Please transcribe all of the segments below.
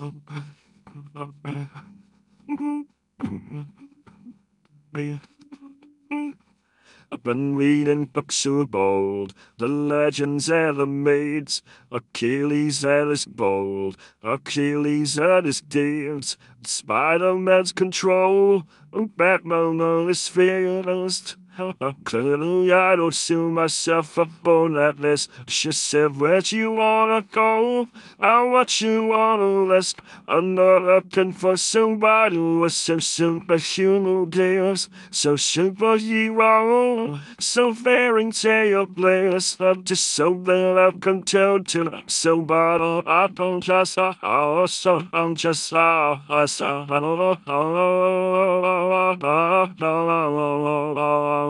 I've been reading books so bold, the legends and the maids, Achilles and his bold, Achilles and his deeds, Spider-Man's control, and Batman on his fears. Clearly I don't see myself up on that list. She said, where do you wanna go? I want you on a list. I'm not looking for somebody with some superhuman deals. So superhero, so fairy tale bliss. I'm just something I can tell to somebody. I don't just, oh, so I'm just, just so just Oh, softly and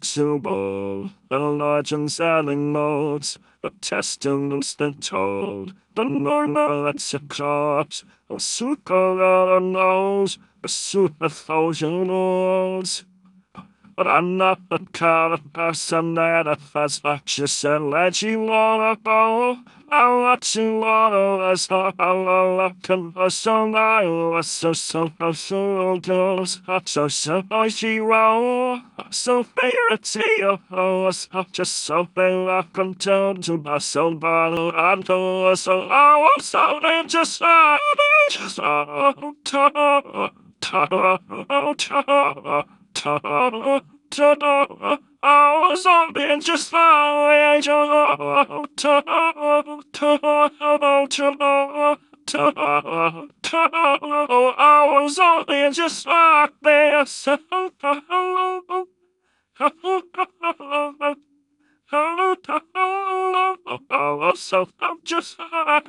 Symbol, the large and selling modes, the testaments that told, the normal that's a corpse, a suit color knows, a suit a thousand olds. But I'm not the kind of person that has just and let you wanna go. I want you wanna not I can so I was so so so girls so so hero. So fair tale was just something I can turn to my soul but I'm so I was so just just I was something just like I was something just like this. So I'm just Where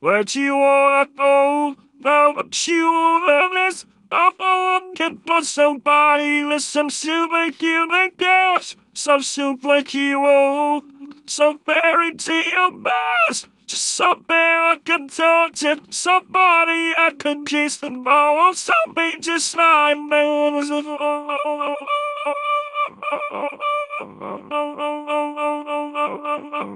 do you wanna go? Now that you have this, I can put somebody with some superhuman powers, some superhero, some fairy tale best. Just something I can touch it, somebody I can kiss all, something just like me.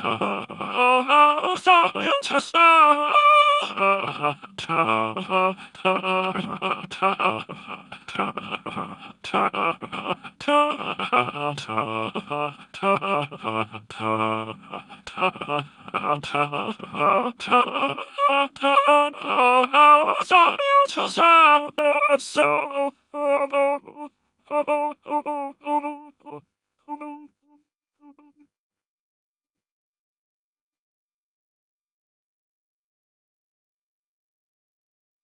So